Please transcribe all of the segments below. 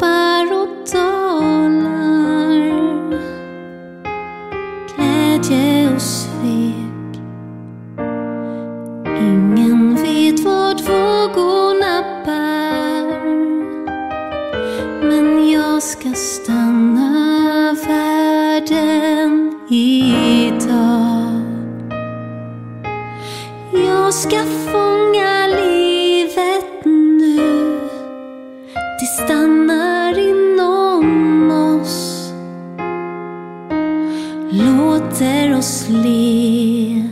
droppar och dalar. Glädje och svek. Ingen vet vart vågorna bär. Men jag ska stanna världen idag. Jag ska fånga Låter oss le.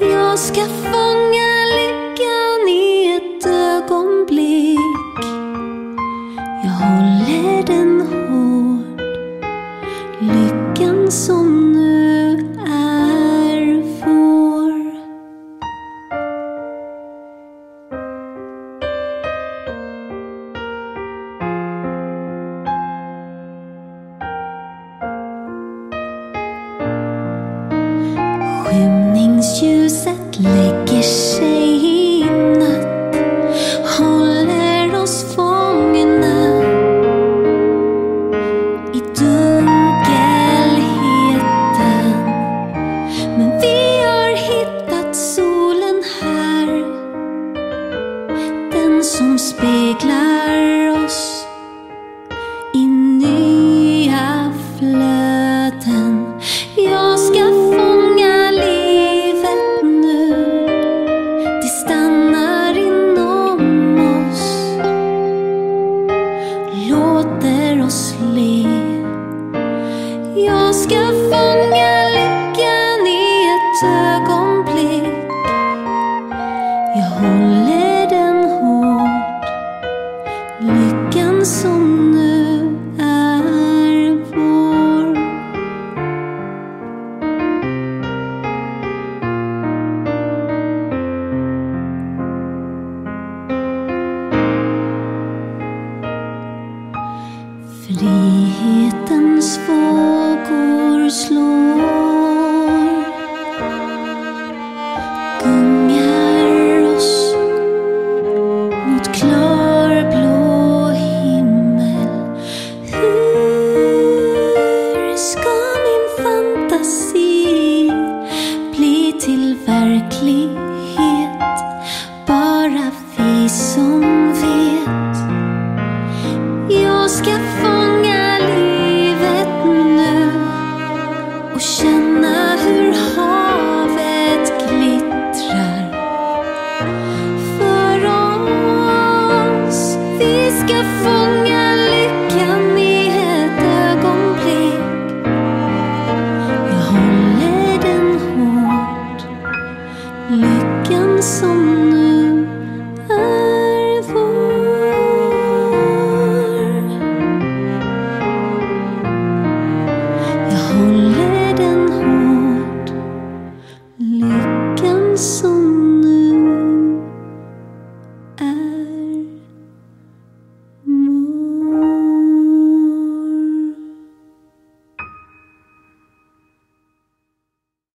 Jag ska fånga lyckan i ett ögonblick. Jag håller den hårt. Lyckan som against you. Låter oss le. Jag ska fånga lyckan i ett ögonblick. Jag håller den hårt. Lyckan som nu Frihetens vågor slår. Gungar oss mot klarblå himmel. Hur ska min fantasi bli till verklighet? Bara vi som vet. Jag ska få a fool.